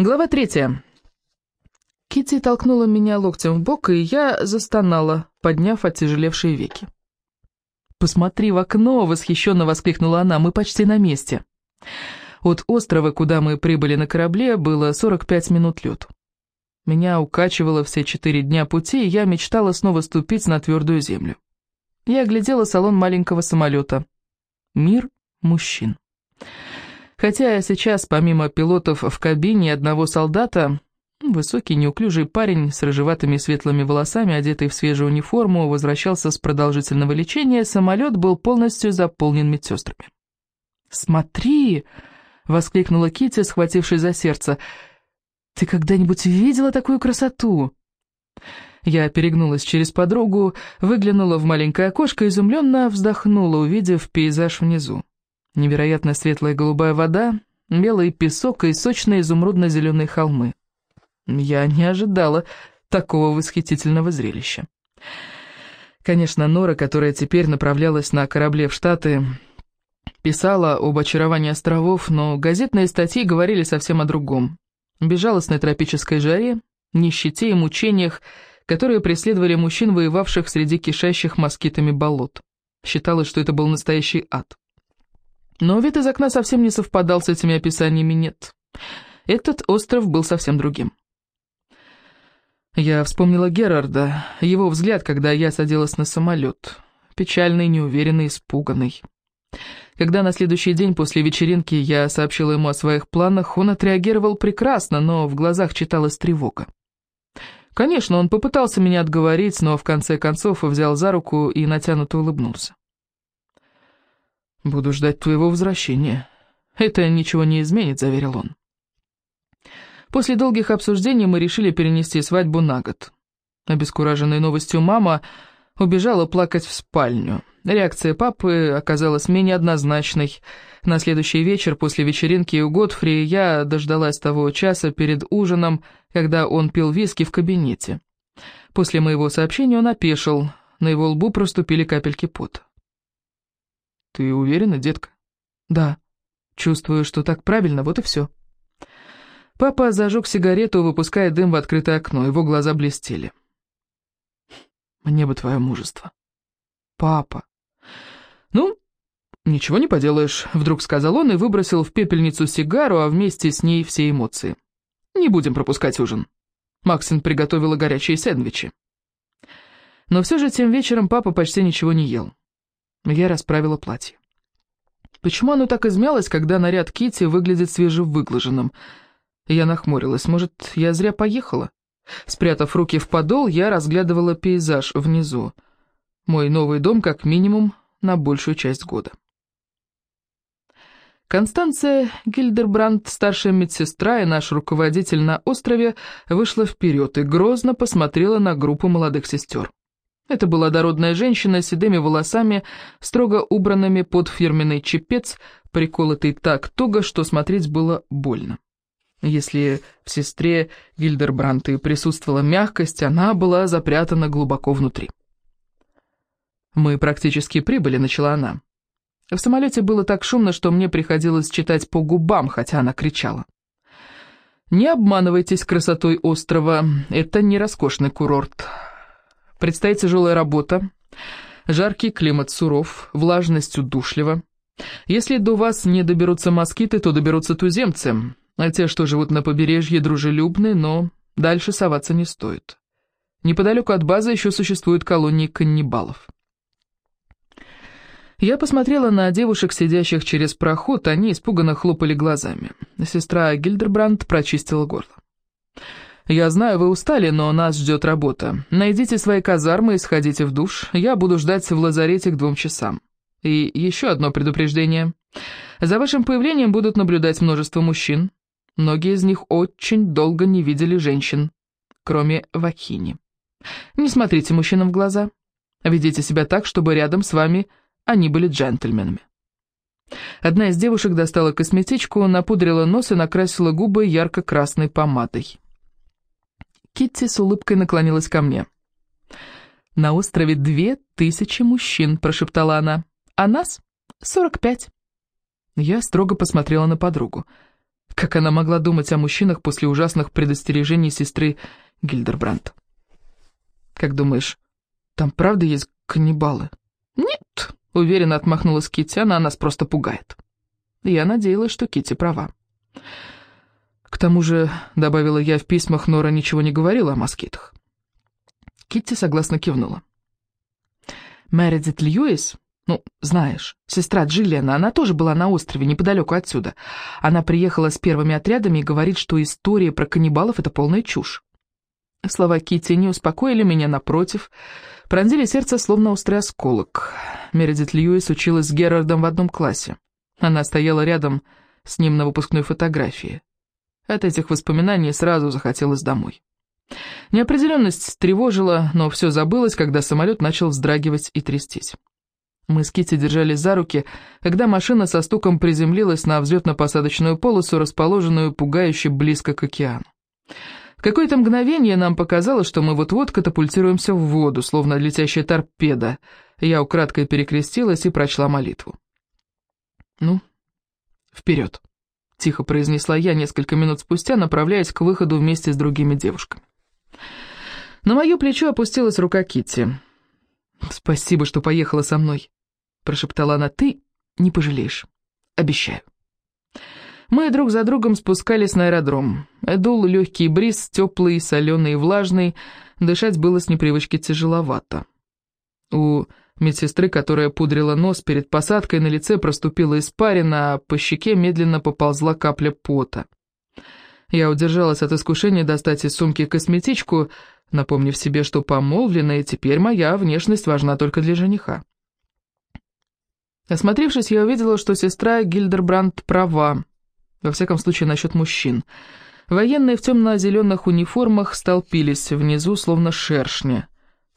Глава третья. Китти толкнула меня локтем в бок, и я застонала, подняв оттяжелевшие веки. «Посмотри в окно!» — восхищенно воскликнула она. «Мы почти на месте». От острова, куда мы прибыли на корабле, было 45 минут лет. Меня укачивало все четыре дня пути, и я мечтала снова ступить на твердую землю. Я оглядела салон маленького самолета. Мир мужчин. Хотя сейчас, помимо пилотов в кабине одного солдата, высокий неуклюжий парень с рыжеватыми светлыми волосами, одетый в свежую униформу, возвращался с продолжительного лечения, самолет был полностью заполнен медсестрами. «Смотри!» — воскликнула Китти, схватившись за сердце. «Ты когда-нибудь видела такую красоту?» Я перегнулась через подругу, выглянула в маленькое окошко изумленно вздохнула, увидев пейзаж внизу. Невероятно светлая голубая вода, белый песок и сочные изумрудно-зеленые холмы. Я не ожидала такого восхитительного зрелища. Конечно, Нора, которая теперь направлялась на корабле в Штаты, писала об очаровании островов, но газетные статьи говорили совсем о другом. Безжалостной тропической жаре, нищете и мучениях, которые преследовали мужчин, воевавших среди кишащих москитами болот. Считалось, что это был настоящий ад. Но вид из окна совсем не совпадал с этими описаниями, нет. Этот остров был совсем другим. Я вспомнила Герарда, его взгляд, когда я садилась на самолет. Печальный, неуверенный, испуганный. Когда на следующий день после вечеринки я сообщила ему о своих планах, он отреагировал прекрасно, но в глазах читалась тревога. Конечно, он попытался меня отговорить, но в конце концов взял за руку и натянуто улыбнулся. «Буду ждать твоего возвращения. Это ничего не изменит», — заверил он. После долгих обсуждений мы решили перенести свадьбу на год. Обескураженная новостью мама убежала плакать в спальню. Реакция папы оказалась менее однозначной. На следующий вечер после вечеринки у Готфри я дождалась того часа перед ужином, когда он пил виски в кабинете. После моего сообщения он опешил, на его лбу проступили капельки пота. «Ты уверена, детка?» «Да. Чувствую, что так правильно, вот и все». Папа зажег сигарету, выпуская дым в открытое окно, его глаза блестели. «Мне бы твое мужество». «Папа». «Ну, ничего не поделаешь», — вдруг сказал он и выбросил в пепельницу сигару, а вместе с ней все эмоции. «Не будем пропускать ужин». Максин приготовила горячие сэндвичи. Но все же тем вечером папа почти ничего не ел. Я расправила платье. Почему оно так измялось, когда наряд Кити выглядит свежевыглаженным? Я нахмурилась. Может, я зря поехала? Спрятав руки в подол, я разглядывала пейзаж внизу. Мой новый дом как минимум на большую часть года. Констанция Гильдербранд, старшая медсестра и наш руководитель на острове, вышла вперед и грозно посмотрела на группу молодых сестер. Это была дородная женщина с седыми волосами, строго убранными под фирменный чепец, приколотый так туго, что смотреть было больно. Если в сестре Гильдербранты присутствовала мягкость, она была запрятана глубоко внутри. «Мы практически прибыли», — начала она. В самолете было так шумно, что мне приходилось читать по губам, хотя она кричала. «Не обманывайтесь красотой острова, это не роскошный курорт. Предстоит тяжелая работа, жаркий климат суров, влажность удушлива. Если до вас не доберутся москиты, то доберутся туземцы, а те, что живут на побережье, дружелюбны, но дальше соваться не стоит. Неподалеку от базы еще существуют колонии каннибалов. Я посмотрела на девушек, сидящих через проход, они испуганно хлопали глазами. Сестра Гильдербранд прочистила горло. «Я знаю, вы устали, но нас ждет работа. Найдите свои казармы и сходите в душ. Я буду ждать в лазарете к двум часам. И еще одно предупреждение. За вашим появлением будут наблюдать множество мужчин. Многие из них очень долго не видели женщин, кроме Вакини. Не смотрите мужчинам в глаза. Ведите себя так, чтобы рядом с вами они были джентльменами». Одна из девушек достала косметичку, напудрила нос и накрасила губы ярко-красной помадой. Китти с улыбкой наклонилась ко мне. «На острове две тысячи мужчин», — прошептала она, — «а нас сорок пять». Я строго посмотрела на подругу. Как она могла думать о мужчинах после ужасных предостережений сестры Гильдербранд? Как думаешь, там правда есть каннибалы? Нет, уверенно отмахнулась Китти, она нас просто пугает. Я надеялась, что Китти права. К тому же, добавила я в письмах, Нора ничего не говорила о москитах. Китти согласно кивнула. Мередит Льюис, ну, знаешь, сестра Джиллиана, она тоже была на острове, неподалеку отсюда. Она приехала с первыми отрядами и говорит, что история про каннибалов — это полная чушь. Слова Китти не успокоили меня, напротив, пронзили сердце, словно острый осколок. Мередит Льюис училась с Герардом в одном классе. Она стояла рядом с ним на выпускной фотографии. От этих воспоминаний сразу захотелось домой. Неопределенность тревожила, но все забылось, когда самолет начал вздрагивать и трястись. Мы с Китти держались за руки, когда машина со стуком приземлилась на взлетно-посадочную полосу, расположенную пугающе близко к океану. В какое-то мгновение нам показалось, что мы вот-вот катапультируемся в воду, словно летящая торпеда. Я украдкой перекрестилась и прочла молитву. «Ну, вперед!» — тихо произнесла я несколько минут спустя, направляясь к выходу вместе с другими девушками. На мое плечо опустилась рука Китти. «Спасибо, что поехала со мной», — прошептала она. «Ты не пожалеешь. Обещаю». Мы друг за другом спускались на аэродром. Дул легкий бриз, теплый, соленый и влажный. Дышать было с непривычки тяжеловато. У медсестры, которая пудрила нос перед посадкой, на лице проступила испарина, а по щеке медленно поползла капля пота. Я удержалась от искушения достать из сумки косметичку, напомнив себе, что помолвлена, и теперь моя внешность важна только для жениха. Осмотревшись, я увидела, что сестра Гильдербранд права, во всяком случае насчет мужчин. Военные в темно-зеленых униформах столпились внизу, словно шершни.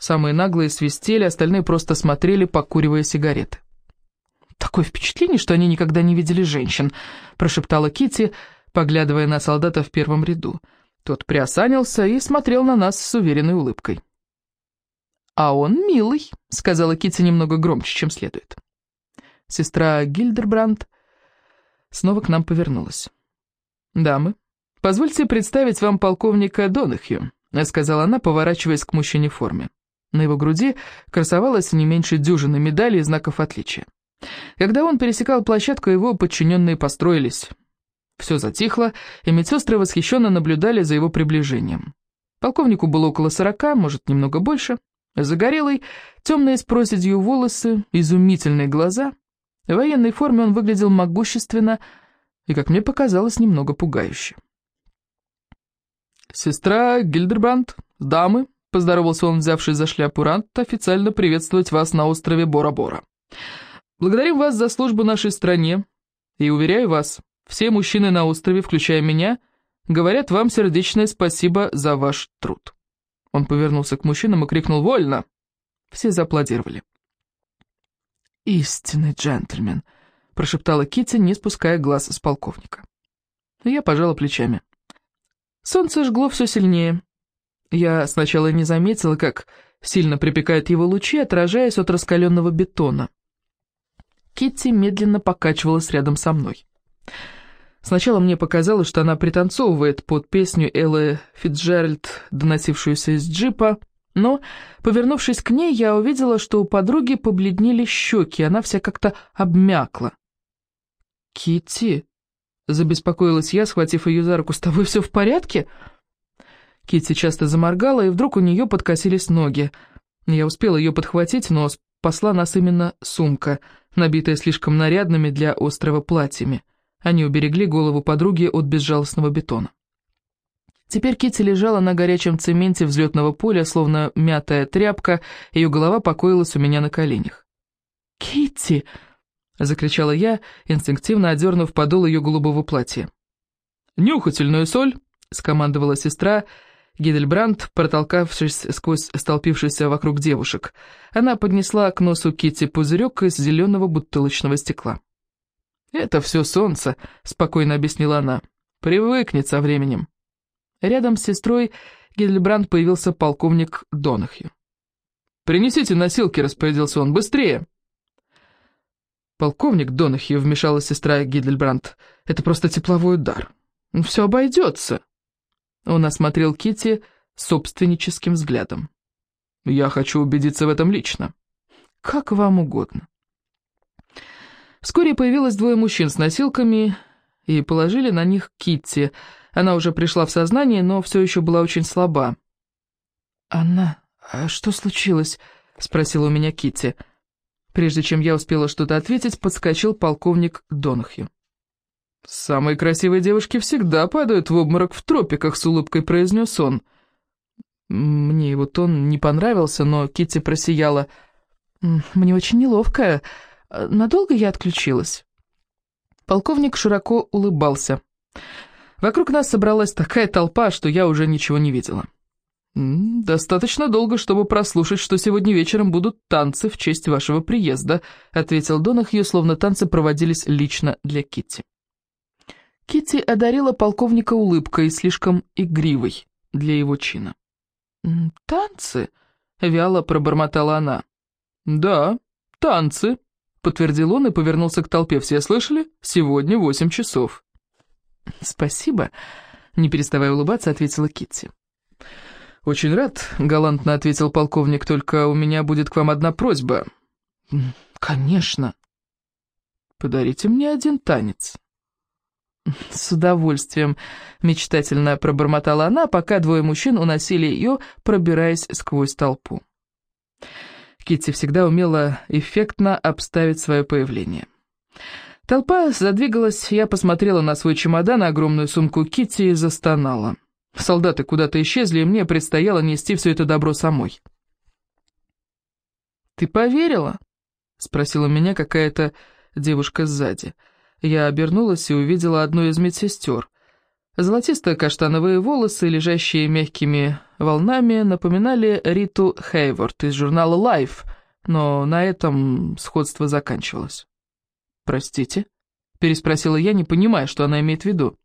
Самые наглые свистели, остальные просто смотрели, покуривая сигареты. «Такое впечатление, что они никогда не видели женщин», — прошептала Кити, поглядывая на солдата в первом ряду. Тот приосанился и смотрел на нас с уверенной улыбкой. «А он милый», — сказала Кити немного громче, чем следует. Сестра Гильдербранд снова к нам повернулась. «Дамы, позвольте представить вам полковника Донахью», — сказала она, поворачиваясь к мужчине в форме. На его груди красовалась не меньше дюжины медалей и знаков отличия. Когда он пересекал площадку, его подчиненные построились. Все затихло, и медсестры восхищенно наблюдали за его приближением. Полковнику было около сорока, может, немного больше. Загорелый, темные с проседью волосы, изумительные глаза. В военной форме он выглядел могущественно и, как мне показалось, немного пугающе. «Сестра Гильдербранд, дамы», — поздоровался он, взявший за шляпу рант, — «официально приветствовать вас на острове Бора-Бора. Благодарим вас за службу нашей стране и, уверяю вас, все мужчины на острове, включая меня, говорят вам сердечное спасибо за ваш труд». Он повернулся к мужчинам и крикнул «Вольно!». Все зааплодировали. «Истинный джентльмен», — прошептала Китти, не спуская глаз с полковника. Я пожала плечами. Солнце жгло все сильнее. Я сначала не заметила, как сильно припекают его лучи, отражаясь от раскаленного бетона. Китти медленно покачивалась рядом со мной. Сначала мне показалось, что она пританцовывает под песню Эллы Фитджеральд, доносившуюся из джипа, но, повернувшись к ней, я увидела, что у подруги побледнели щеки, она вся как-то обмякла. Китти, забеспокоилась я, схватив ее за руку, — «с тобой все в порядке?» Китти часто заморгала, и вдруг у нее подкосились ноги. Я успела ее подхватить, но спасла нас именно сумка, набитая слишком нарядными для острова платьями. Они уберегли голову подруги от безжалостного бетона. Теперь Китти лежала на горячем цементе взлетного поля, словно мятая тряпка, ее голова покоилась у меня на коленях. «Китти!» — закричала я, инстинктивно одернув подол ее голубого платья. «Нюхательную соль!» — скомандовала сестра Гидельбранд, протолкавшись сквозь столпившихся вокруг девушек. Она поднесла к носу Китти пузырек из зеленого бутылочного стекла. «Это все солнце», — спокойно объяснила она. «Привыкнет со временем». Рядом с сестрой Гильдебранд появился полковник Донахью. «Принесите носилки», — распорядился он, — «быстрее!» «Полковник Донахью», — вмешалась сестра Гидельбранд, — «это просто тепловой удар. «Все обойдется», — он осмотрел Кити собственническим взглядом. «Я хочу убедиться в этом лично». «Как вам угодно». Вскоре появилось двое мужчин с носилками и положили на них Китти. Она уже пришла в сознание, но все еще была очень слаба. «Анна, а что случилось?» — спросила у меня Китти. Прежде чем я успела что-то ответить, подскочил полковник Донахью. «Самые красивые девушки всегда падают в обморок в тропиках», — с улыбкой произнес он. Мне его тон не понравился, но Китти просияла. «Мне очень неловко. Надолго я отключилась?» Полковник широко улыбался. Вокруг нас собралась такая толпа, что я уже ничего не видела. «Достаточно долго, чтобы прослушать, что сегодня вечером будут танцы в честь вашего приезда», ответил Донахью, словно танцы проводились лично для Китти. Китти одарила полковника улыбкой, слишком игривой для его чина. «Танцы?» — вяло пробормотала она. «Да, танцы», — подтвердил он и повернулся к толпе. «Все слышали? Сегодня восемь часов». «Спасибо», — не переставая улыбаться, ответила Китти. «Очень рад», — галантно ответил полковник, — «только у меня будет к вам одна просьба». «Конечно». «Подарите мне один танец». «С удовольствием», — мечтательно пробормотала она, пока двое мужчин уносили ее, пробираясь сквозь толпу. Китти всегда умела эффектно обставить свое появление. Толпа задвигалась, я посмотрела на свой чемодан, огромную сумку Китти и застонала. Солдаты куда-то исчезли, и мне предстояло нести все это добро самой. «Ты поверила?» — спросила меня какая-то девушка сзади. Я обернулась и увидела одну из медсестер. Золотисто-каштановые волосы, лежащие мягкими волнами, напоминали Риту Хейворд из журнала Life, но на этом сходство заканчивалось. «Простите?» — переспросила я, не понимая, что она имеет в виду.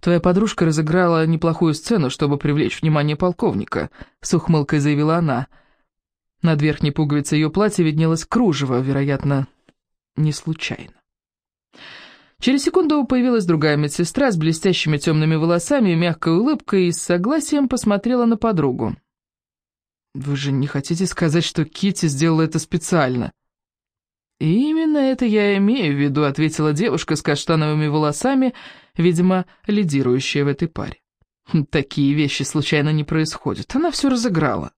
«Твоя подружка разыграла неплохую сцену, чтобы привлечь внимание полковника», — с ухмылкой заявила она. Над верхней пуговицей ее платья виднелось кружево, вероятно, не случайно. Через секунду появилась другая медсестра с блестящими темными волосами и мягкой улыбкой и с согласием посмотрела на подругу. «Вы же не хотите сказать, что Кити сделала это специально?» «Именно это я имею в виду», — ответила девушка с каштановыми волосами, видимо, лидирующая в этой паре. «Такие вещи случайно не происходят. Она все разыграла».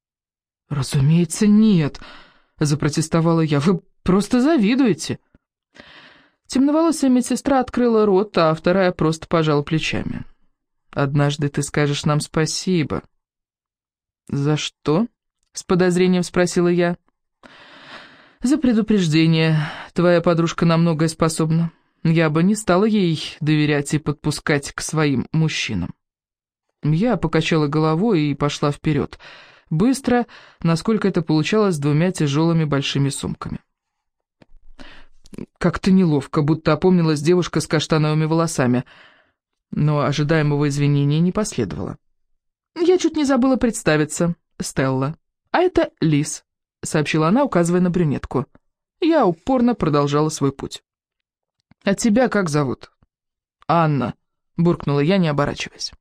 «Разумеется, нет», — запротестовала я. «Вы просто завидуете». Темноволосая медсестра открыла рот, а вторая просто пожала плечами. «Однажды ты скажешь нам спасибо». «За что?» — с подозрением спросила я. «За предупреждение. Твоя подружка на многое способна. Я бы не стала ей доверять и подпускать к своим мужчинам». Я покачала головой и пошла вперед. Быстро, насколько это получалось с двумя тяжелыми большими сумками. Как-то неловко, будто опомнилась девушка с каштановыми волосами. Но ожидаемого извинения не последовало. «Я чуть не забыла представиться, Стелла. А это Лис», — сообщила она, указывая на брюнетку. Я упорно продолжала свой путь. «А тебя как зовут?» «Анна», — буркнула я, не оборачиваясь.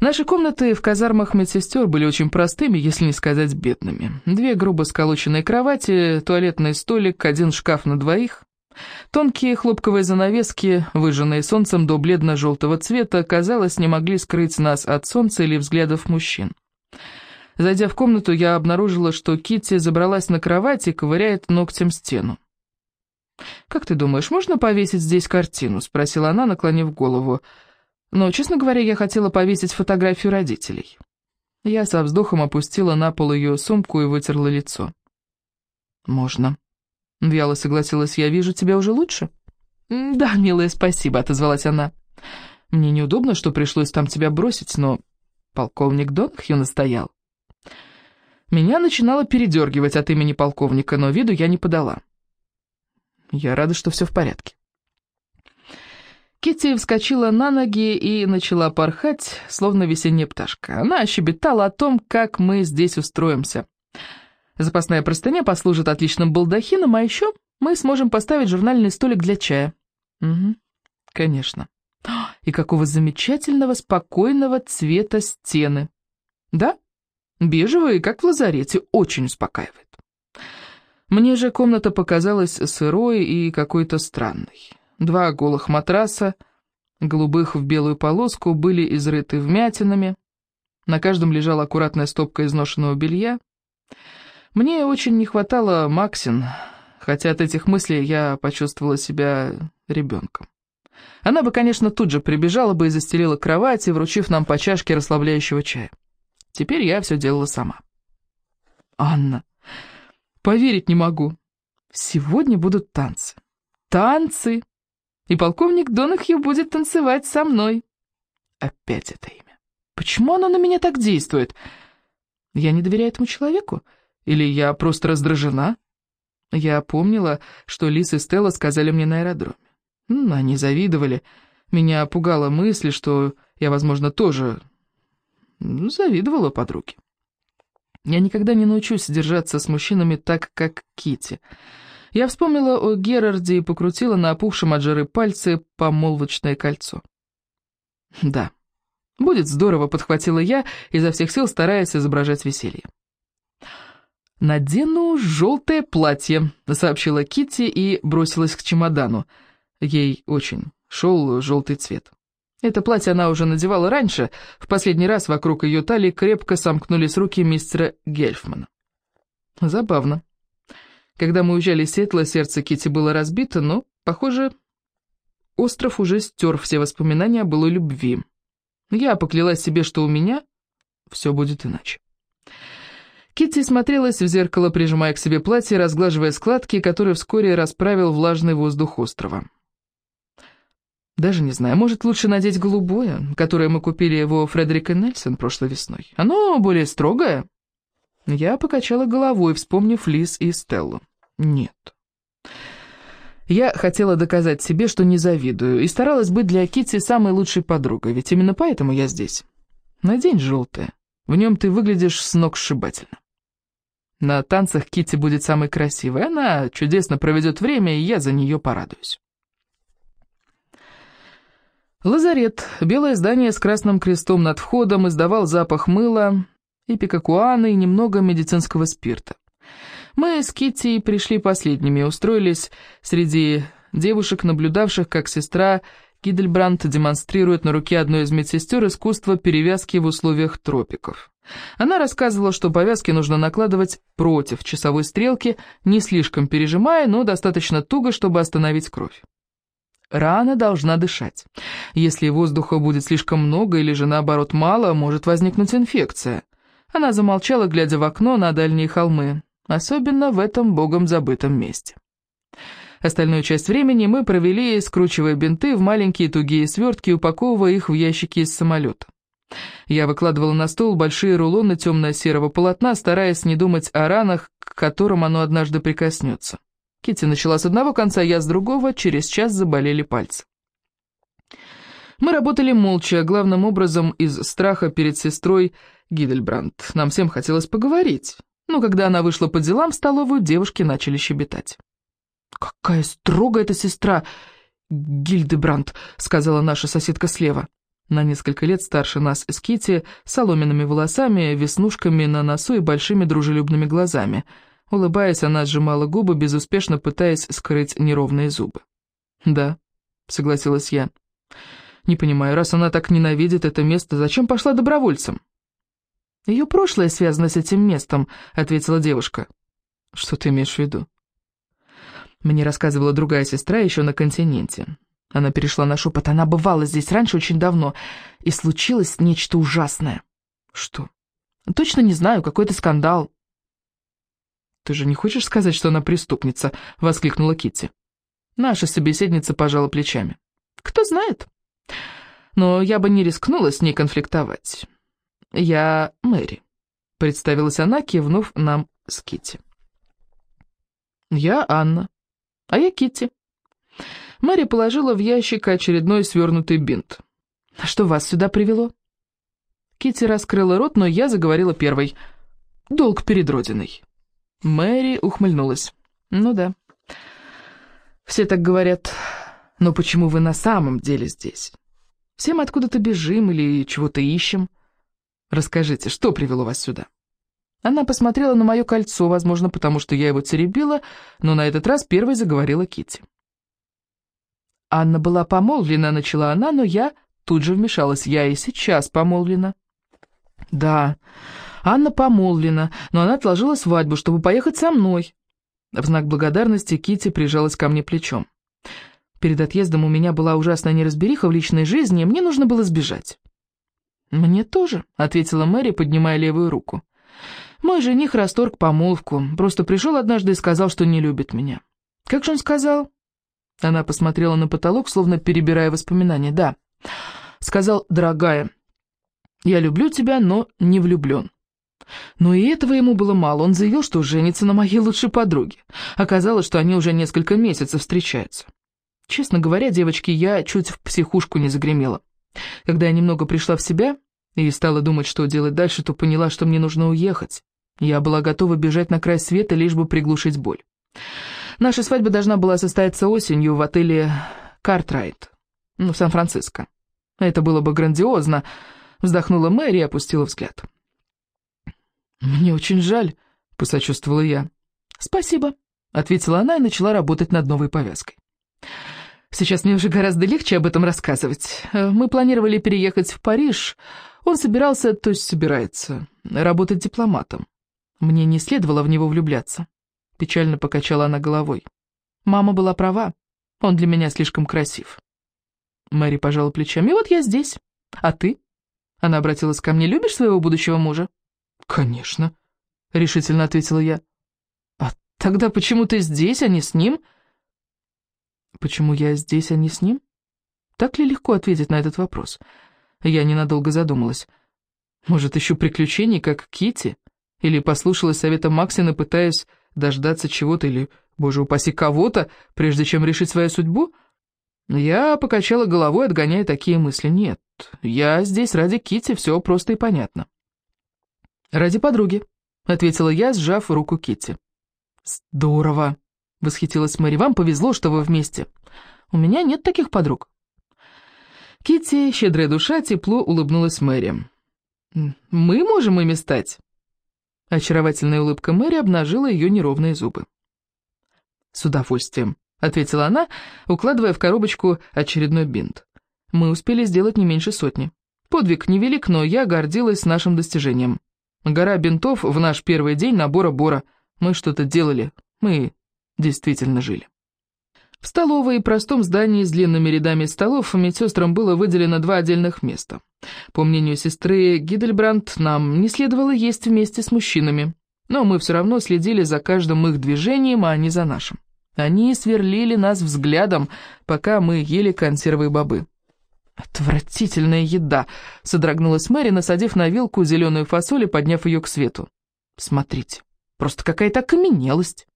Наши комнаты в казармах медсестер были очень простыми, если не сказать бедными. Две грубо сколоченные кровати, туалетный столик, один шкаф на двоих. Тонкие хлопковые занавески, выжженные солнцем до бледно-желтого цвета, казалось, не могли скрыть нас от солнца или взглядов мужчин. Зайдя в комнату, я обнаружила, что Китти забралась на кровать и ковыряет ногтем стену. «Как ты думаешь, можно повесить здесь картину?» — спросила она, наклонив голову. Но, честно говоря, я хотела повесить фотографию родителей. Я со вздохом опустила на пол ее сумку и вытерла лицо. «Можно». Вяло согласилась я, «вижу, тебя уже лучше?» «Да, милая, спасибо», — отозвалась она. «Мне неудобно, что пришлось там тебя бросить, но полковник Донхью настоял». Меня начинало передергивать от имени полковника, но виду я не подала. Я рада, что все в порядке. Китти вскочила на ноги и начала порхать, словно весенняя пташка. Она щебетала о том, как мы здесь устроимся. Запасная простыня послужит отличным балдахином, а еще мы сможем поставить журнальный столик для чая. Угу, конечно. И какого замечательного, спокойного цвета стены. Да, бежевые, как в лазарете, очень успокаивает. Мне же комната показалась сырой и какой-то странной. Два голых матраса, голубых в белую полоску, были изрыты вмятинами. На каждом лежала аккуратная стопка изношенного белья. Мне очень не хватало Максин, хотя от этих мыслей я почувствовала себя ребенком. Она бы, конечно, тут же прибежала бы и застелила кровать, и вручив нам по чашке расслабляющего чая. Теперь я все делала сама. Анна, поверить не могу. Сегодня будут танцы. Танцы! И полковник Донахью будет танцевать со мной. Опять это имя. Почему оно на меня так действует? Я не доверяю этому человеку? Или я просто раздражена? Я помнила, что Лис и Стелла сказали мне на аэродроме. Они завидовали. Меня пугала мысль, что я, возможно, тоже завидовала подруге. Я никогда не научусь держаться с мужчинами так, как Кити. Я вспомнила о Герарде и покрутила на опухшем от жары пальцы помолвочное кольцо. Да, будет здорово, подхватила я, изо всех сил стараясь изображать веселье. «Надену желтое платье», — сообщила Китти и бросилась к чемодану. Ей очень шел желтый цвет. Это платье она уже надевала раньше, в последний раз вокруг ее талии крепко сомкнулись руки мистера Гельфмана. Забавно. Когда мы уезжали из Сетла, сердце Кити было разбито, но, похоже, остров уже стер все воспоминания о былой любви. Я поклялась себе, что у меня все будет иначе. Китти смотрелась в зеркало, прижимая к себе платье, разглаживая складки, которые вскоре расправил влажный воздух острова. Даже не знаю, может лучше надеть голубое, которое мы купили его Фредерик и Нельсон прошлой весной. Оно более строгое. Я покачала головой, вспомнив Лиз и Стеллу. Нет. Я хотела доказать себе, что не завидую, и старалась быть для Китти самой лучшей подругой, ведь именно поэтому я здесь. Надень желтое. В нем ты выглядишь с ног сшибательно. На танцах Кити будет самой красивой. Она чудесно проведет время, и я за нее порадуюсь. Лазарет, белое здание с красным крестом над входом, издавал запах мыла, эпикакуаны и немного медицинского спирта. Мы с Китти пришли последними, устроились среди девушек, наблюдавших, как сестра Гидельбрандт демонстрирует на руке одной из медсестер искусство перевязки в условиях тропиков. Она рассказывала, что повязки нужно накладывать против часовой стрелки, не слишком пережимая, но достаточно туго, чтобы остановить кровь. Рана должна дышать. Если воздуха будет слишком много или же наоборот мало, может возникнуть инфекция. Она замолчала, глядя в окно на дальние холмы, особенно в этом богом забытом месте. Остальную часть времени мы провели, скручивая бинты в маленькие тугие свертки упаковывая их в ящики из самолета. Я выкладывала на стол большие рулоны темно-серого полотна, стараясь не думать о ранах, к которым оно однажды прикоснется. Кити начала с одного конца, я с другого, через час заболели пальцы. Мы работали молча, главным образом из страха перед сестрой Гидельбранд. Нам всем хотелось поговорить. Но когда она вышла по делам в столовую, девушки начали щебетать. «Какая строгая эта сестра, Гильдебранд», — сказала наша соседка слева на несколько лет старше нас с Кити, соломенными волосами, веснушками на носу и большими дружелюбными глазами. Улыбаясь, она сжимала губы, безуспешно пытаясь скрыть неровные зубы. «Да», — согласилась я. «Не понимаю, раз она так ненавидит это место, зачем пошла добровольцем?» «Ее прошлое связано с этим местом», — ответила девушка. «Что ты имеешь в виду?» Мне рассказывала другая сестра еще на континенте. Она перешла на шепот. Она бывала здесь раньше очень давно, и случилось нечто ужасное. Что? Точно не знаю, какой-то скандал. Ты же не хочешь сказать, что она преступница? Воскликнула Китти. Наша собеседница пожала плечами. Кто знает. Но я бы не рискнула с ней конфликтовать. Я Мэри, представилась она, кивнув нам с Китти. Я Анна, а я Китти. Мэри положила в ящик очередной свернутый бинт. «Что вас сюда привело?» Китти раскрыла рот, но я заговорила первой. «Долг перед Родиной». Мэри ухмыльнулась. «Ну да. Все так говорят. Но почему вы на самом деле здесь?» Все мы откуда-то бежим или чего-то ищем. Расскажите, что привело вас сюда?» Она посмотрела на мое кольцо, возможно, потому что я его теребила, но на этот раз первой заговорила Кити. Анна была помолвлена, начала она, но я тут же вмешалась. Я и сейчас помолвлена. Да, Анна помолвлена, но она отложила свадьбу, чтобы поехать со мной. В знак благодарности Кити прижалась ко мне плечом. Перед отъездом у меня была ужасная неразбериха в личной жизни, и мне нужно было сбежать. «Мне тоже», — ответила Мэри, поднимая левую руку. «Мой жених расторг помолвку, просто пришел однажды и сказал, что не любит меня». «Как же он сказал?» Она посмотрела на потолок, словно перебирая воспоминания. «Да», — сказал, «дорогая, я люблю тебя, но не влюблен». Но и этого ему было мало. Он заявил, что женится на моей лучшей подруге. Оказалось, что они уже несколько месяцев встречаются. Честно говоря, девочки, я чуть в психушку не загремела. Когда я немного пришла в себя и стала думать, что делать дальше, то поняла, что мне нужно уехать. Я была готова бежать на край света, лишь бы приглушить боль. Наша свадьба должна была состояться осенью в отеле «Картрайт», в Сан-Франциско. Это было бы грандиозно, вздохнула Мэри и опустила взгляд. «Мне очень жаль», — посочувствовала я. «Спасибо», — ответила она и начала работать над новой повязкой. Сейчас мне уже гораздо легче об этом рассказывать. Э, мы планировали переехать в Париж. Он собирался, то есть собирается, работать дипломатом. Мне не следовало в него влюбляться. Печально покачала она головой. Мама была права. Он для меня слишком красив. Мэри пожала плечами. вот я здесь. А ты? Она обратилась ко мне. Любишь своего будущего мужа? Конечно, решительно ответила я. А тогда почему ты здесь, а не с ним? — Почему я здесь, а не с ним? Так ли легко ответить на этот вопрос? Я ненадолго задумалась. Может, ищу приключений, как Кити? Или послушалась совета Максина, пытаясь дождаться чего-то или, боже упаси, кого-то, прежде чем решить свою судьбу? Я покачала головой, отгоняя такие мысли. Нет, я здесь ради Кити, все просто и понятно. «Ради подруги», — ответила я, сжав руку Кити. «Здорово», — восхитилась Мэри. «Вам повезло, что вы вместе. У меня нет таких подруг». Китти, щедрая душа, тепло улыбнулась Мэри. «Мы можем ими стать?» Очаровательная улыбка Мэри обнажила ее неровные зубы. «С удовольствием», — ответила она, укладывая в коробочку очередной бинт. «Мы успели сделать не меньше сотни. Подвиг невелик, но я гордилась нашим достижением. Гора бинтов в наш первый день набора Бора. Мы что-то делали. Мы действительно жили. В столовой и простом здании с длинными рядами столов медсестрам было выделено два отдельных места. По мнению сестры Гидельбранд, нам не следовало есть вместе с мужчинами, но мы все равно следили за каждым их движением, а не за нашим. Они сверлили нас взглядом, пока мы ели консервы и бобы. «Отвратительная еда!» — содрогнулась Мэри, насадив на вилку зеленую фасоль и подняв ее к свету. «Смотрите, просто какая-то окаменелость!»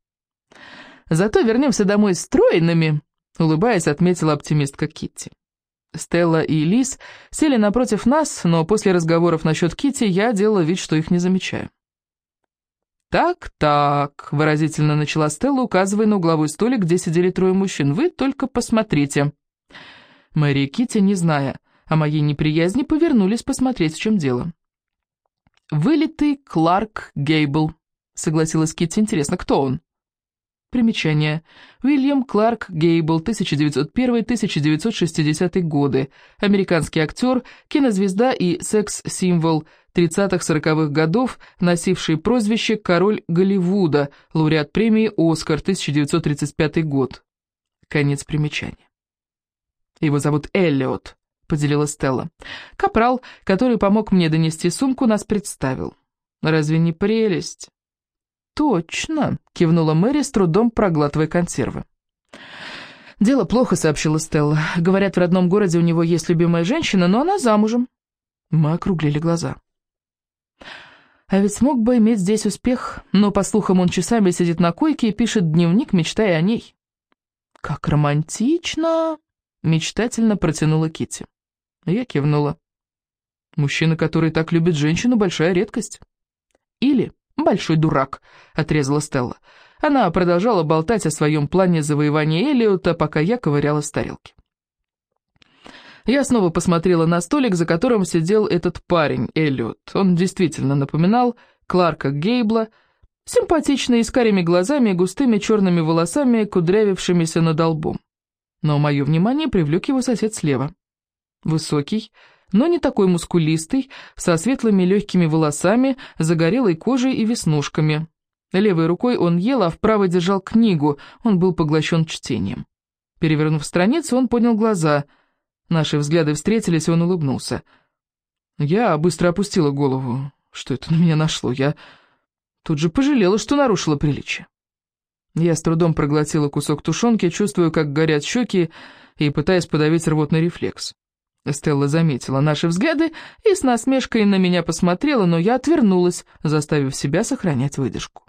Зато вернемся домой стройными», — улыбаясь, отметила оптимистка Китти. Стелла и Лис сели напротив нас, но после разговоров насчет Кити я делала вид, что их не замечаю. «Так-так», — выразительно начала Стелла, указывая на угловой столик, где сидели трое мужчин. «Вы только посмотрите». Мэри и Китти, не зная о моей неприязни, повернулись посмотреть, в чем дело. «Вылитый Кларк Гейбл», — согласилась Китти. «Интересно, кто он?» Примечание. Уильям Кларк Гейбл, 1901-1960 годы. Американский актер, кинозвезда и секс-символ 30-40-х годов, носивший прозвище «Король Голливуда», лауреат премии «Оскар», 1935 год. Конец примечания. Его зовут Эллиот, поделила Стелла. Капрал, который помог мне донести сумку, нас представил. Разве не прелесть? «Точно», — кивнула Мэри, с трудом проглатывая консервы. «Дело плохо», — сообщила Стелла. «Говорят, в родном городе у него есть любимая женщина, но она замужем». Мы округлили глаза. А ведь смог бы иметь здесь успех, но, по слухам, он часами сидит на койке и пишет дневник, мечтая о ней. «Как романтично!» — мечтательно протянула Кити. Я кивнула. «Мужчина, который так любит женщину, большая редкость». «Или...» «Большой дурак», — отрезала Стелла. Она продолжала болтать о своем плане завоевания Элиота, пока я ковыряла в тарелке. Я снова посмотрела на столик, за которым сидел этот парень, Эллиот. Он действительно напоминал Кларка Гейбла, симпатичный, с карими глазами и густыми черными волосами, кудрявившимися над лбом. Но мое внимание привлек его сосед слева. Высокий, но не такой мускулистый, со светлыми легкими волосами, загорелой кожей и веснушками. Левой рукой он ел, а в правой держал книгу, он был поглощен чтением. Перевернув страницу, он поднял глаза. Наши взгляды встретились, и он улыбнулся. Я быстро опустила голову. Что это на меня нашло? Я тут же пожалела, что нарушила приличие. Я с трудом проглотила кусок тушенки, чувствую, как горят щеки, и пытаясь подавить рвотный рефлекс. Стелла заметила наши взгляды и с насмешкой на меня посмотрела, но я отвернулась, заставив себя сохранять выдержку.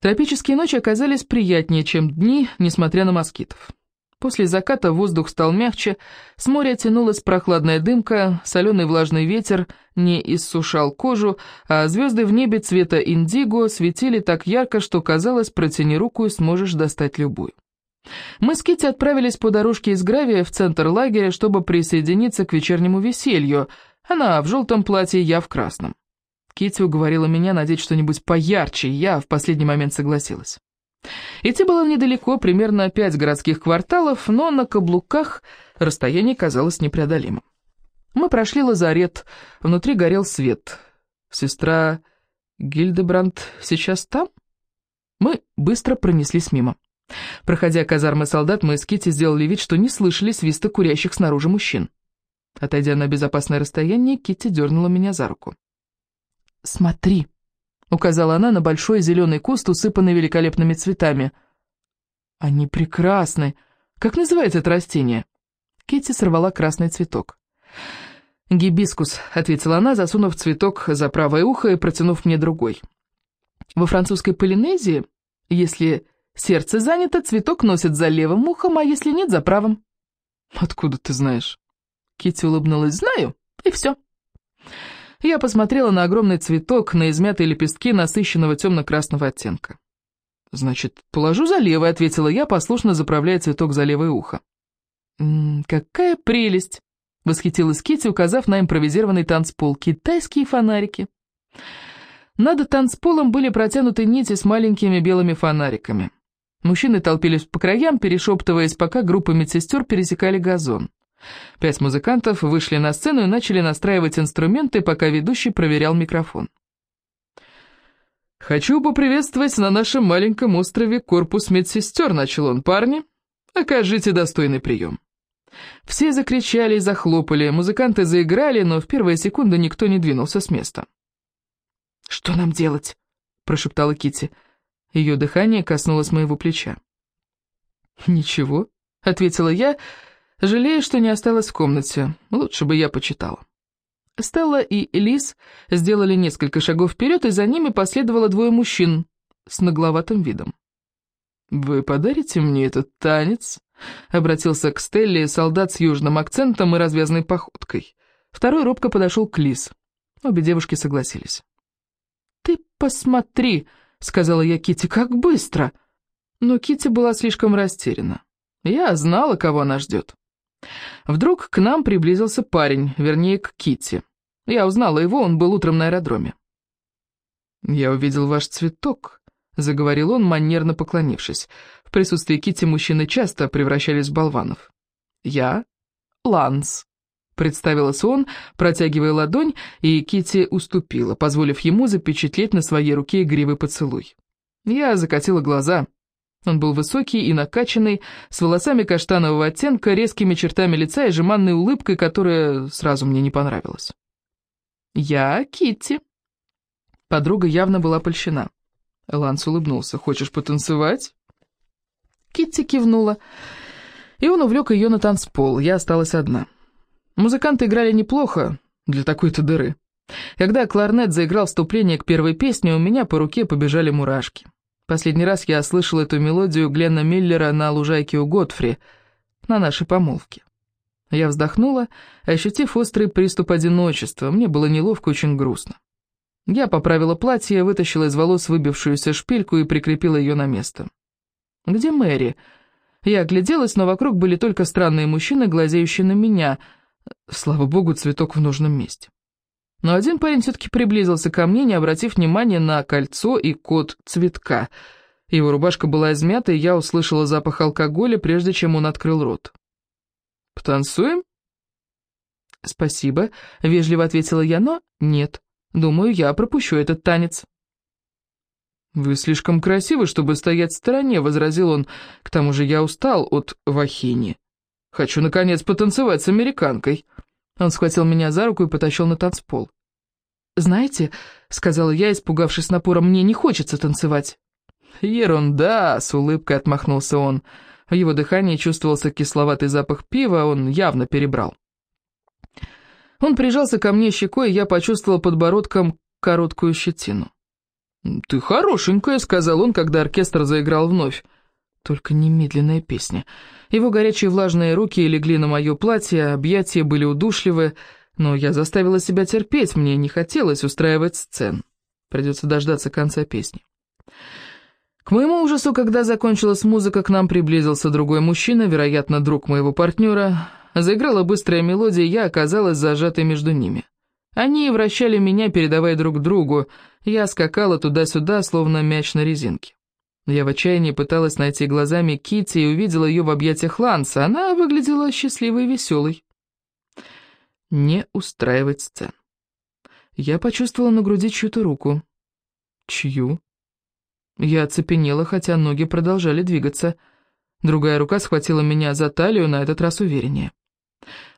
Тропические ночи оказались приятнее, чем дни, несмотря на москитов. После заката воздух стал мягче, с моря тянулась прохладная дымка, соленый влажный ветер не иссушал кожу, а звезды в небе цвета индиго светили так ярко, что казалось, протяни руку и сможешь достать любую. Мы с Китти отправились по дорожке из гравия в центр лагеря, чтобы присоединиться к вечернему веселью. Она в желтом платье, я в красном. Китти уговорила меня надеть что-нибудь поярче, и я в последний момент согласилась. Идти было недалеко, примерно пять городских кварталов, но на каблуках расстояние казалось непреодолимым. Мы прошли лазарет, внутри горел свет. Сестра Гильдебранд сейчас там? Мы быстро пронеслись мимо. Проходя казармы солдат, мы с Китти сделали вид, что не слышали свиста курящих снаружи мужчин. Отойдя на безопасное расстояние, Китти дернула меня за руку. «Смотри», — указала она на большой зеленый куст, усыпанный великолепными цветами. «Они прекрасны. Как называется это растение?» Китти сорвала красный цветок. «Гибискус», — ответила она, засунув цветок за правое ухо и протянув мне другой. «Во французской Полинезии, если сердце занято, цветок носит за левым ухом, а если нет, за правым». «Откуда ты знаешь?» Китти улыбнулась. «Знаю, и все». Я посмотрела на огромный цветок, на измятые лепестки насыщенного темно-красного оттенка. «Значит, положу за левое», — ответила я, послушно заправляя цветок за левое ухо. «М -м, «Какая прелесть!» — восхитилась Кити, указав на импровизированный танцпол. «Китайские фонарики!» Над танцполом были протянуты нити с маленькими белыми фонариками. Мужчины толпились по краям, перешептываясь, пока группа медсестер пересекали газон. Пять музыкантов вышли на сцену и начали настраивать инструменты, пока ведущий проверял микрофон. «Хочу поприветствовать на нашем маленьком острове корпус медсестер», — начал он, парни. «Окажите достойный прием». Все закричали и захлопали, музыканты заиграли, но в первые секунды никто не двинулся с места. «Что нам делать?» — прошептала Кити. Ее дыхание коснулось моего плеча. «Ничего», — ответила я, — Жалею, что не осталась в комнате. Лучше бы я почитала. Стелла и Элис сделали несколько шагов вперед, и за ними последовало двое мужчин с нагловатым видом. «Вы подарите мне этот танец?» — обратился к Стелле солдат с южным акцентом и развязной походкой. Второй робко подошел к Лис. Обе девушки согласились. «Ты посмотри!» — сказала я Кити, как быстро!» Но Кити была слишком растеряна. Я знала, кого она ждет. Вдруг к нам приблизился парень, вернее, к Китти. Я узнала его, он был утром на аэродроме. «Я увидел ваш цветок», — заговорил он, манерно поклонившись. В присутствии Китти мужчины часто превращались в болванов. «Я Ланс», — представился он, протягивая ладонь, и Китти уступила, позволив ему запечатлеть на своей руке игривый поцелуй. Я закатила глаза. Он был высокий и накачанный, с волосами каштанового оттенка, резкими чертами лица и жеманной улыбкой, которая сразу мне не понравилась. «Я Китти». Подруга явно была польщена. Ланс улыбнулся. «Хочешь потанцевать?» Китти кивнула, и он увлек ее на танцпол. Я осталась одна. Музыканты играли неплохо для такой-то дыры. Когда кларнет заиграл вступление к первой песне, у меня по руке побежали мурашки. Последний раз я слышал эту мелодию Глена Миллера на лужайке у Готфри, на нашей помолвке. Я вздохнула, ощутив острый приступ одиночества. Мне было неловко, очень грустно. Я поправила платье, вытащила из волос выбившуюся шпильку и прикрепила ее на место. «Где Мэри?» Я огляделась, но вокруг были только странные мужчины, глазеющие на меня. Слава богу, цветок в нужном месте. Но один парень все-таки приблизился ко мне, не обратив внимания на кольцо и код цветка. Его рубашка была измята, и я услышала запах алкоголя, прежде чем он открыл рот. «Потанцуем?» «Спасибо», — вежливо ответила я, но нет. Думаю, я пропущу этот танец. «Вы слишком красивы, чтобы стоять в стороне», — возразил он. «К тому же я устал от вахини. Хочу, наконец, потанцевать с американкой». Он схватил меня за руку и потащил на танцпол. «Знаете», — сказала я, испугавшись напором, — «мне не хочется танцевать». «Ерунда!» — с улыбкой отмахнулся он. В его дыхании чувствовался кисловатый запах пива, он явно перебрал. Он прижался ко мне щекой, и я почувствовал подбородком короткую щетину. «Ты хорошенькая», — сказал он, когда оркестр заиграл вновь. Только немедленная песня. Его горячие влажные руки легли на мое платье, объятия были удушливы, но я заставила себя терпеть, мне не хотелось устраивать сцен. Придется дождаться конца песни. К моему ужасу, когда закончилась музыка, к нам приблизился другой мужчина, вероятно, друг моего партнера. Заиграла быстрая мелодия, я оказалась зажатой между ними. Они вращали меня, передавая друг другу. Я скакала туда-сюда, словно мяч на резинке. Я в отчаянии пыталась найти глазами Кити и увидела ее в объятиях Ланса. Она выглядела счастливой и веселой. Не устраивать сцен. Я почувствовала на груди чью-то руку. Чью? Я оцепенела, хотя ноги продолжали двигаться. Другая рука схватила меня за талию, на этот раз увереннее.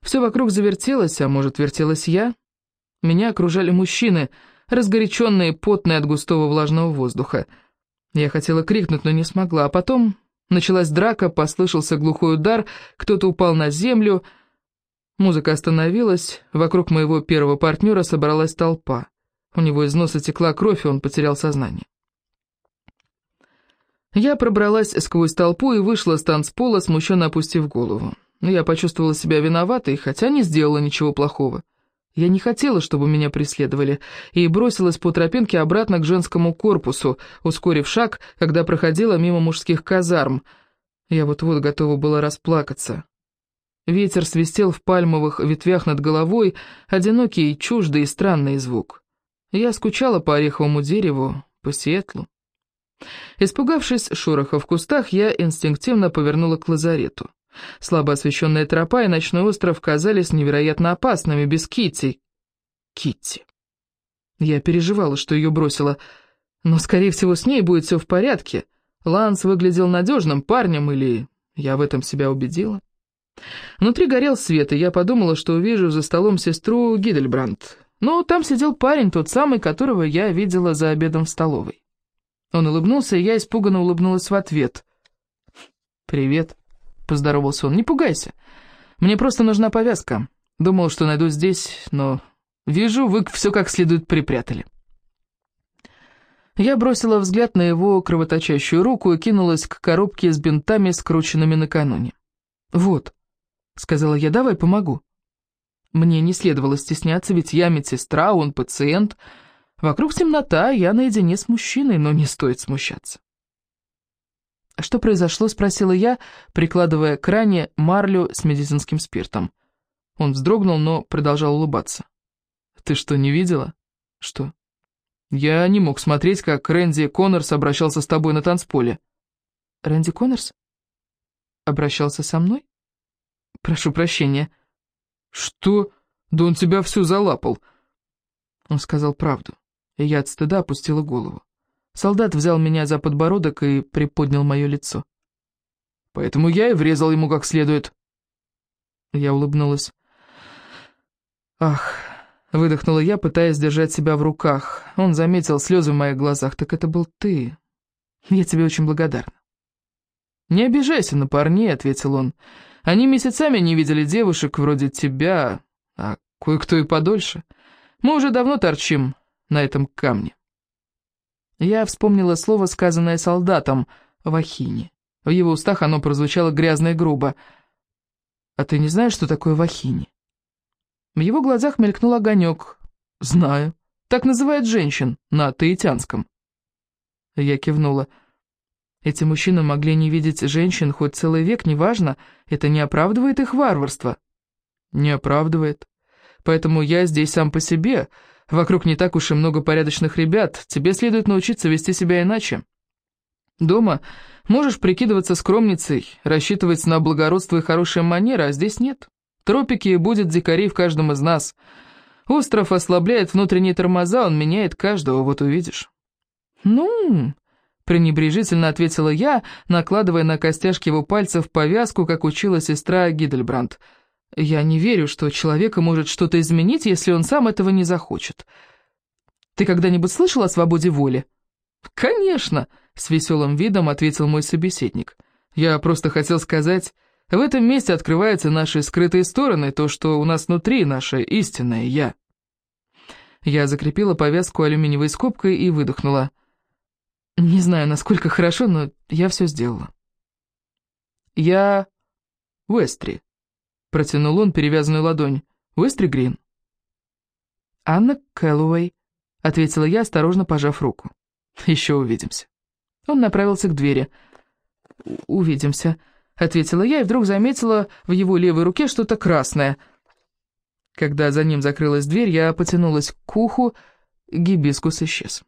Все вокруг завертелось, а может, вертелась я? Меня окружали мужчины, разгоряченные, потные от густого влажного воздуха. Я хотела крикнуть, но не смогла, а потом началась драка, послышался глухой удар, кто-то упал на землю. Музыка остановилась, вокруг моего первого партнера собралась толпа. У него из носа текла кровь, и он потерял сознание. Я пробралась сквозь толпу и вышла с танцпола, смущенно опустив голову. Я почувствовала себя виноватой, хотя не сделала ничего плохого. Я не хотела, чтобы меня преследовали, и бросилась по тропинке обратно к женскому корпусу, ускорив шаг, когда проходила мимо мужских казарм. Я вот-вот готова была расплакаться. Ветер свистел в пальмовых ветвях над головой, одинокий, чуждый и странный звук. Я скучала по ореховому дереву, по Сиэтлу. Испугавшись шороха в кустах, я инстинктивно повернула к лазарету. Слабо освещенная тропа и ночной остров казались невероятно опасными без Кити. Китти. Я переживала, что ее бросила, но, скорее всего, с ней будет все в порядке. Ланс выглядел надежным парнем, или я в этом себя убедила. Внутри горел свет, и я подумала, что увижу за столом сестру Гидельбранд. Но там сидел парень, тот самый, которого я видела за обедом в столовой. Он улыбнулся, и я испуганно улыбнулась в ответ. «Привет», — поздоровался он. «Не пугайся. Мне просто нужна повязка. Думал, что найду здесь, но вижу, вы все как следует припрятали». Я бросила взгляд на его кровоточащую руку и кинулась к коробке с бинтами, скрученными накануне. «Вот», — сказала я, — «давай помогу». Мне не следовало стесняться, ведь я медсестра, он пациент. Вокруг темнота, я наедине с мужчиной, но не стоит смущаться. «Что произошло?» — спросила я, прикладывая к ране марлю с медицинским спиртом. Он вздрогнул, но продолжал улыбаться. «Ты что, не видела?» «Что?» «Я не мог смотреть, как Рэнди Коннорс обращался с тобой на танцполе». «Рэнди Коннорс? Обращался со мной?» «Прошу прощения». «Что? Да он тебя всю залапал». Он сказал правду, и я от стыда опустила голову. Солдат взял меня за подбородок и приподнял мое лицо. Поэтому я и врезал ему как следует. Я улыбнулась. Ах, выдохнула я, пытаясь держать себя в руках. Он заметил слезы в моих глазах. Так это был ты. Я тебе очень благодарна. «Не обижайся на парней», — ответил он. «Они месяцами не видели девушек вроде тебя, а кое-кто и подольше. Мы уже давно торчим на этом камне». Я вспомнила слово, сказанное солдатом, «вахини». В его устах оно прозвучало грязно и грубо. «А ты не знаешь, что такое вахини?» В его глазах мелькнул огонек. «Знаю. Так называют женщин на таитянском». Я кивнула. Эти мужчины могли не видеть женщин хоть целый век, неважно, это не оправдывает их варварство. Не оправдывает. Поэтому я здесь сам по себе. Вокруг не так уж и много порядочных ребят. Тебе следует научиться вести себя иначе. Дома можешь прикидываться скромницей, рассчитывать на благородство и хорошие манеры, а здесь нет. Тропики будет дикарей в каждом из нас. Остров ослабляет внутренние тормоза, он меняет каждого, вот увидишь. Ну, пренебрежительно ответила я, накладывая на костяшки его пальцев повязку, как учила сестра Гидельбранд. «Я не верю, что человека может что-то изменить, если он сам этого не захочет. Ты когда-нибудь слышал о свободе воли?» «Конечно!» — с веселым видом ответил мой собеседник. «Я просто хотел сказать, в этом месте открываются наши скрытые стороны, то, что у нас внутри, наше истинное «я». Я закрепила повязку алюминиевой скобкой и выдохнула. Не знаю, насколько хорошо, но я все сделала. «Я... Уэстри», — протянул он перевязанную ладонь. «Уэстри Грин». «Анна Кэллоуэй», — ответила я, осторожно пожав руку. «Еще увидимся». Он направился к двери. «Увидимся», — ответила я, и вдруг заметила в его левой руке что-то красное. Когда за ним закрылась дверь, я потянулась к уху, гибискус исчез.